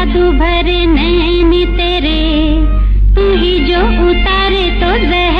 जादू भरे नैन तेरे तू ही जो उतारे तो जहर